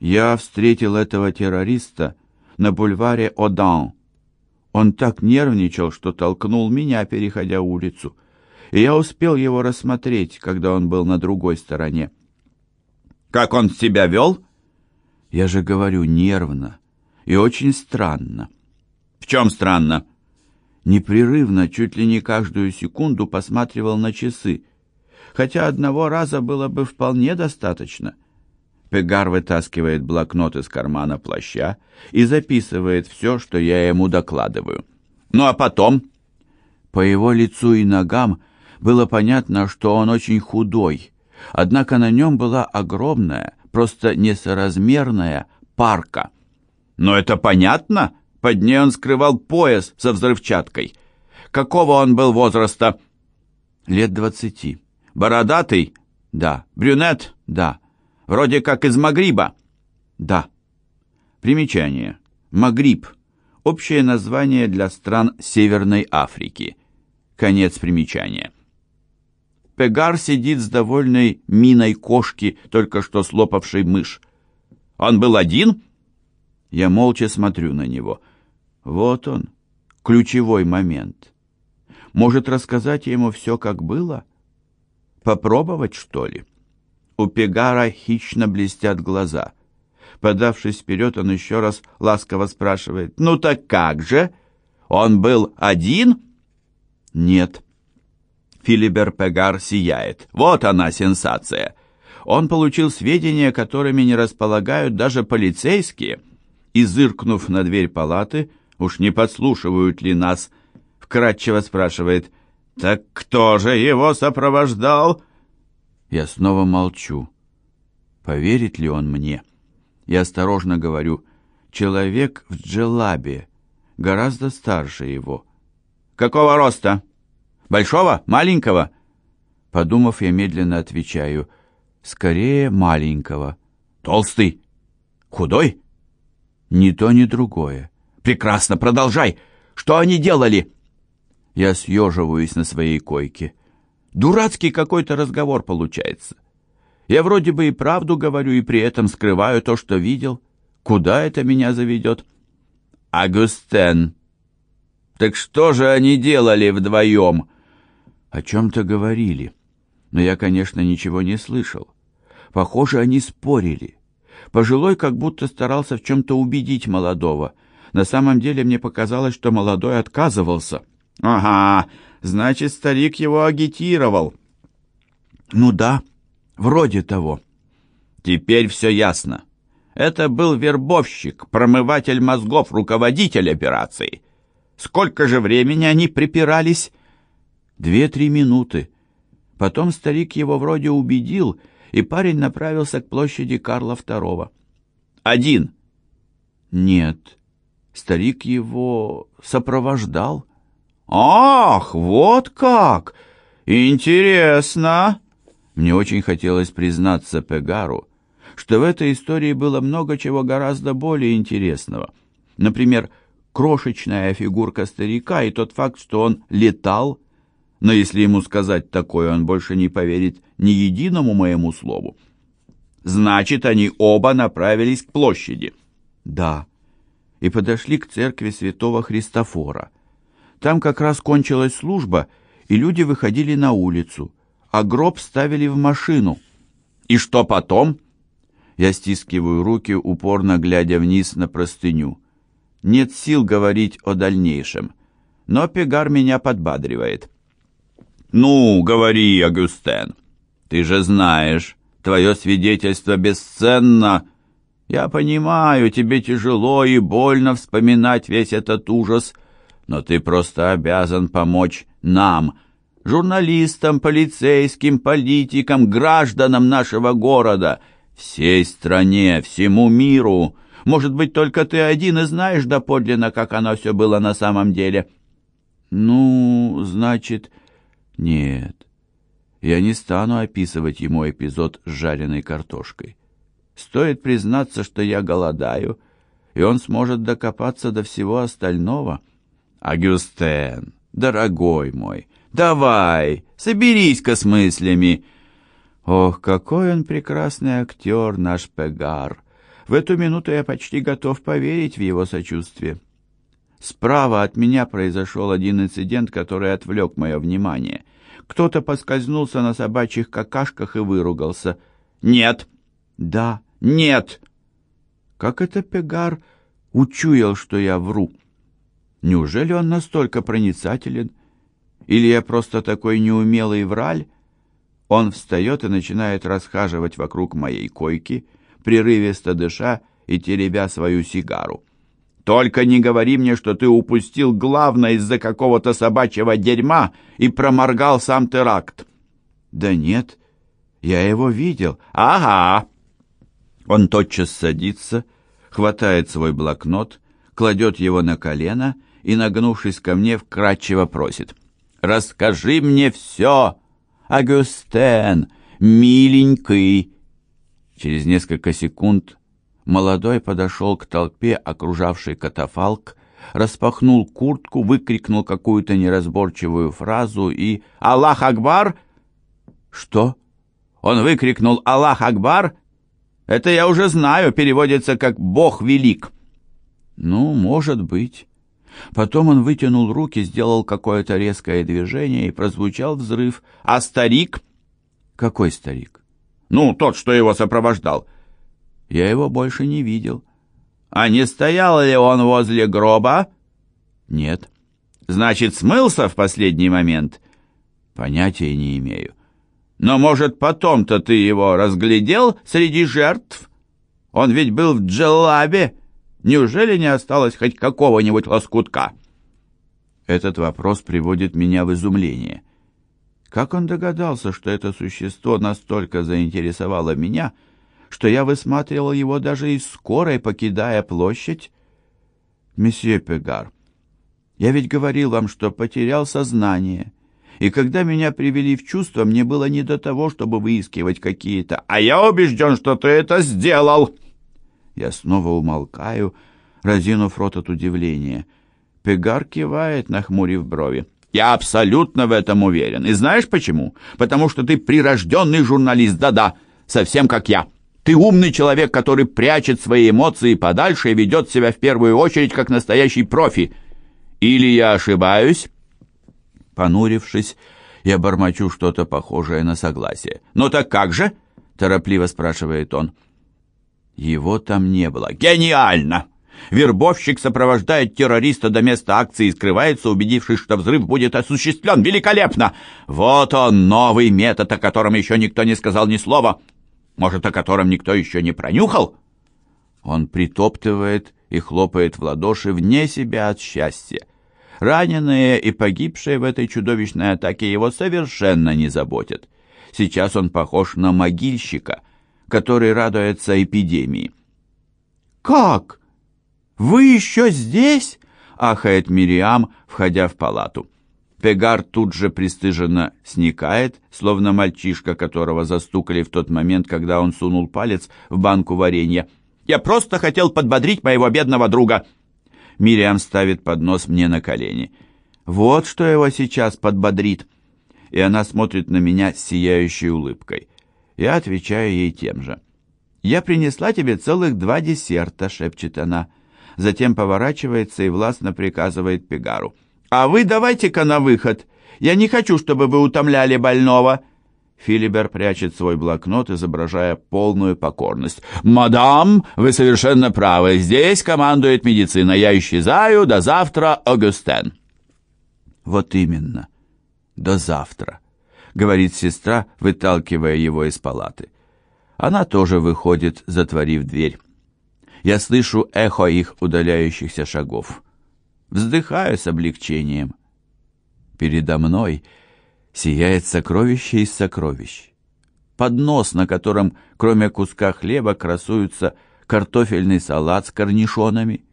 Я встретил этого террориста на бульваре Одан. Он так нервничал, что толкнул меня, переходя улицу, и я успел его рассмотреть, когда он был на другой стороне. «Как он себя вел?» «Я же говорю, нервно и очень странно». «В чем странно?» Непрерывно, чуть ли не каждую секунду посматривал на часы, хотя одного раза было бы вполне достаточно — Пегар вытаскивает блокнот из кармана плаща и записывает все, что я ему докладываю. Ну а потом? По его лицу и ногам было понятно, что он очень худой, однако на нем была огромная, просто несоразмерная парка. Но это понятно? Под ней он скрывал пояс со взрывчаткой. Какого он был возраста? Лет двадцати. Бородатый? Да. Брюнет? Да. Вроде как из Магриба. Да. Примечание. Магриб. Общее название для стран Северной Африки. Конец примечания. Пегар сидит с довольной миной кошки, только что слопавшей мышь. Он был один? Я молча смотрю на него. Вот он, ключевой момент. Может рассказать ему все, как было? Попробовать, что ли? У Пегара хищно блестят глаза. Подавшись вперед, он еще раз ласково спрашивает. «Ну так как же? Он был один?» «Нет». Филибер Пегар сияет. «Вот она, сенсация!» Он получил сведения, которыми не располагают даже полицейские. И, зыркнув на дверь палаты, уж не подслушивают ли нас, вкратчиво спрашивает, «Так кто же его сопровождал?» Я снова молчу. Поверит ли он мне? Я осторожно говорю, человек в джелабе, гораздо старше его. Какого роста? Большого? Маленького? Подумав, я медленно отвечаю, скорее маленького. Толстый? Худой? Ни то, ни другое. Прекрасно, продолжай. Что они делали? Я съеживаюсь на своей койке. Дурацкий какой-то разговор получается. Я вроде бы и правду говорю, и при этом скрываю то, что видел. Куда это меня заведет? Агустен. Так что же они делали вдвоем? О чем-то говорили. Но я, конечно, ничего не слышал. Похоже, они спорили. Пожилой как будто старался в чем-то убедить молодого. На самом деле мне показалось, что молодой отказывался. «Ага, Значит, старик его агитировал. Ну да, вроде того. Теперь все ясно. Это был вербовщик, промыватель мозгов, руководитель операции. Сколько же времени они припирались? Две-три минуты. Потом старик его вроде убедил, и парень направился к площади Карла II. Один? Нет. Старик его сопровождал. «Ах, вот как! Интересно!» Мне очень хотелось признаться Пегару, что в этой истории было много чего гораздо более интересного. Например, крошечная фигурка старика и тот факт, что он летал, но если ему сказать такое, он больше не поверит ни единому моему слову. Значит, они оба направились к площади. Да, и подошли к церкви святого Христофора. Там как раз кончилась служба, и люди выходили на улицу, а гроб ставили в машину. И что потом? Я стискиваю руки, упорно глядя вниз на простыню. Нет сил говорить о дальнейшем, но Пегар меня подбадривает. «Ну, говори, Агюстен, ты же знаешь, твое свидетельство бесценно. Я понимаю, тебе тяжело и больно вспоминать весь этот ужас» но ты просто обязан помочь нам, журналистам, полицейским, политикам, гражданам нашего города, всей стране, всему миру. Может быть, только ты один и знаешь доподлинно, как оно все было на самом деле. Ну, значит, нет. Я не стану описывать ему эпизод с жареной картошкой. Стоит признаться, что я голодаю, и он сможет докопаться до всего остального — «Агюстен, дорогой мой, давай, соберись-ка с мыслями!» Ох, какой он прекрасный актер, наш Пегар! В эту минуту я почти готов поверить в его сочувствие. Справа от меня произошел один инцидент, который отвлек мое внимание. Кто-то поскользнулся на собачьих какашках и выругался. «Нет!» «Да!» «Нет!» Как это Пегар учуял, что я вру? Неужели он настолько проницателен? Или я просто такой неумелый враль? Он встает и начинает расхаживать вокруг моей койки, прерывисто дыша и теребя свою сигару. «Только не говори мне, что ты упустил главное из-за какого-то собачьего дерьма и проморгал сам теракт». «Да нет, я его видел». «Ага». Он тотчас садится, хватает свой блокнот, кладет его на колено и, нагнувшись ко мне, вкратчиво просит. «Расскажи мне все, Агюстен, миленький!» Через несколько секунд молодой подошел к толпе, окружавшей катафалк, распахнул куртку, выкрикнул какую-то неразборчивую фразу и «Аллах Акбар!» «Что?» Он выкрикнул «Аллах Акбар!» «Это я уже знаю, переводится как «Бог велик». «Ну, может быть». Потом он вытянул руки, сделал какое-то резкое движение, и прозвучал взрыв. «А старик?» «Какой старик?» «Ну, тот, что его сопровождал». «Я его больше не видел». «А не стоял ли он возле гроба?» «Нет». «Значит, смылся в последний момент?» «Понятия не имею». «Но, может, потом-то ты его разглядел среди жертв? Он ведь был в Джеллабе». Неужели не осталось хоть какого-нибудь лоскутка?» Этот вопрос приводит меня в изумление. Как он догадался, что это существо настолько заинтересовало меня, что я высматривал его даже из скорой, покидая площадь? Месье Пегар, я ведь говорил вам, что потерял сознание, и когда меня привели в чувство, мне было не до того, чтобы выискивать какие-то... «А я убежден, что ты это сделал!» Я снова умолкаю, разинув рот от удивления. Пегар кивает, нахмурив брови. «Я абсолютно в этом уверен. И знаешь почему? Потому что ты прирожденный журналист, да-да, совсем как я. Ты умный человек, который прячет свои эмоции подальше и ведет себя в первую очередь как настоящий профи. Или я ошибаюсь?» Понурившись, я бормочу что-то похожее на согласие. «Ну так как же?» — торопливо спрашивает он. Его там не было. Гениально! Вербовщик сопровождает террориста до места акции и скрывается, убедившись, что взрыв будет осуществлен. Великолепно! Вот он, новый метод, о котором еще никто не сказал ни слова. Может, о котором никто еще не пронюхал? Он притоптывает и хлопает в ладоши вне себя от счастья. Раненые и погибшие в этой чудовищной атаке его совершенно не заботят. Сейчас он похож на могильщика, который радуется эпидемии. «Как? Вы еще здесь?» — ахает Мириам, входя в палату. Пегар тут же пристыженно сникает, словно мальчишка, которого застукали в тот момент, когда он сунул палец в банку варенья. «Я просто хотел подбодрить моего бедного друга!» Мириам ставит поднос мне на колени. «Вот что его сейчас подбодрит!» И она смотрит на меня с сияющей улыбкой. Я отвечаю ей тем же. «Я принесла тебе целых два десерта», — шепчет она. Затем поворачивается и властно приказывает Пегару. «А вы давайте-ка на выход. Я не хочу, чтобы вы утомляли больного». Филибер прячет свой блокнот, изображая полную покорность. «Мадам, вы совершенно правы. Здесь командует медицина. Я исчезаю. До завтра, Огюстен». «Вот именно. До завтра» говорит сестра, выталкивая его из палаты. Она тоже выходит, затворив дверь. Я слышу эхо их удаляющихся шагов. Вздыхаю с облегчением. Передо мной сияет сокровище из сокровищ. Поднос, на котором, кроме куска хлеба, красуются картофельный салат с корнишонами,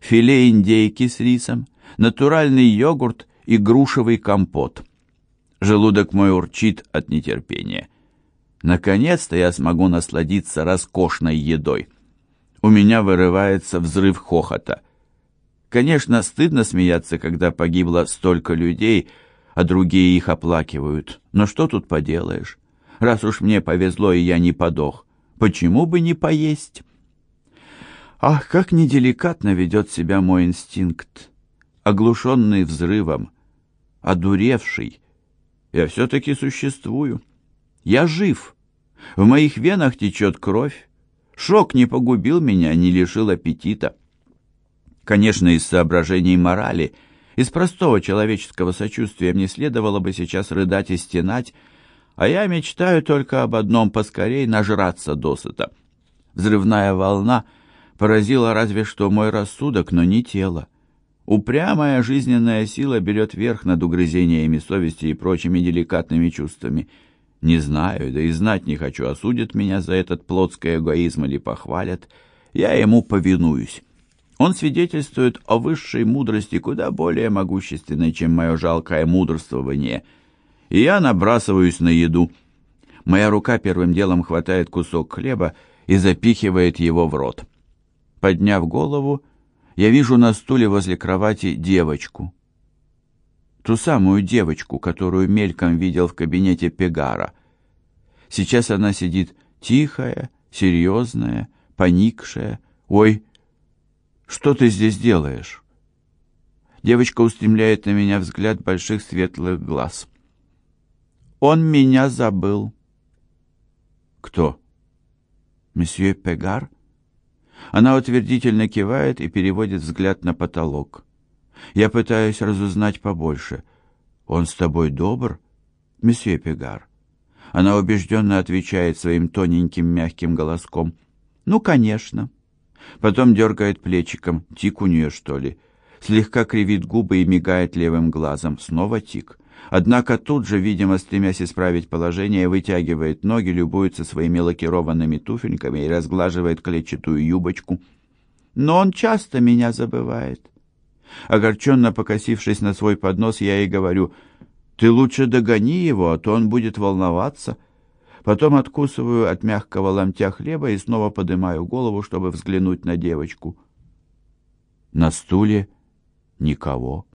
филе индейки с рисом, натуральный йогурт и грушевый компот — Желудок мой урчит от нетерпения. Наконец-то я смогу насладиться роскошной едой. У меня вырывается взрыв хохота. Конечно, стыдно смеяться, когда погибло столько людей, а другие их оплакивают. Но что тут поделаешь? Раз уж мне повезло, и я не подох, почему бы не поесть? Ах, как неделикатно ведет себя мой инстинкт, оглушенный взрывом, одуревший. Я все-таки существую. Я жив. В моих венах течет кровь. Шок не погубил меня, не лишил аппетита. Конечно, из соображений морали, из простого человеческого сочувствия мне следовало бы сейчас рыдать и стенать, а я мечтаю только об одном — поскорей нажраться досыта. Взрывная волна поразила разве что мой рассудок, но не тело. Упрямая жизненная сила берет верх над угрызениями совести и прочими деликатными чувствами. Не знаю, да и знать не хочу, осудят меня за этот плотский эгоизм или похвалят. Я ему повинуюсь. Он свидетельствует о высшей мудрости, куда более могущественной, чем мое жалкое мудрствование. И я набрасываюсь на еду. Моя рука первым делом хватает кусок хлеба и запихивает его в рот. Подняв голову, я вижу на стуле возле кровати девочку. Ту самую девочку, которую мельком видел в кабинете Пегара. Сейчас она сидит тихая, серьезная, поникшая. «Ой, что ты здесь делаешь?» Девочка устремляет на меня взгляд больших светлых глаз. «Он меня забыл». «Кто?» «Месье Пегар?» Она утвердительно кивает и переводит взгляд на потолок. Я пытаюсь разузнать побольше. «Он с тобой добр, месье Пегар?» Она убежденно отвечает своим тоненьким мягким голоском. «Ну, конечно». Потом дергает плечиком. Тик у нее, что ли? Слегка кривит губы и мигает левым глазом. Снова тик. Однако тут же, видимо, стремясь исправить положение, вытягивает ноги, любуется своими лакированными туфельками и разглаживает клетчатую юбочку. Но он часто меня забывает. Огорченно покосившись на свой поднос, я ей говорю, «Ты лучше догони его, а то он будет волноваться». Потом откусываю от мягкого ломтя хлеба и снова поднимаю голову, чтобы взглянуть на девочку. На стуле никого.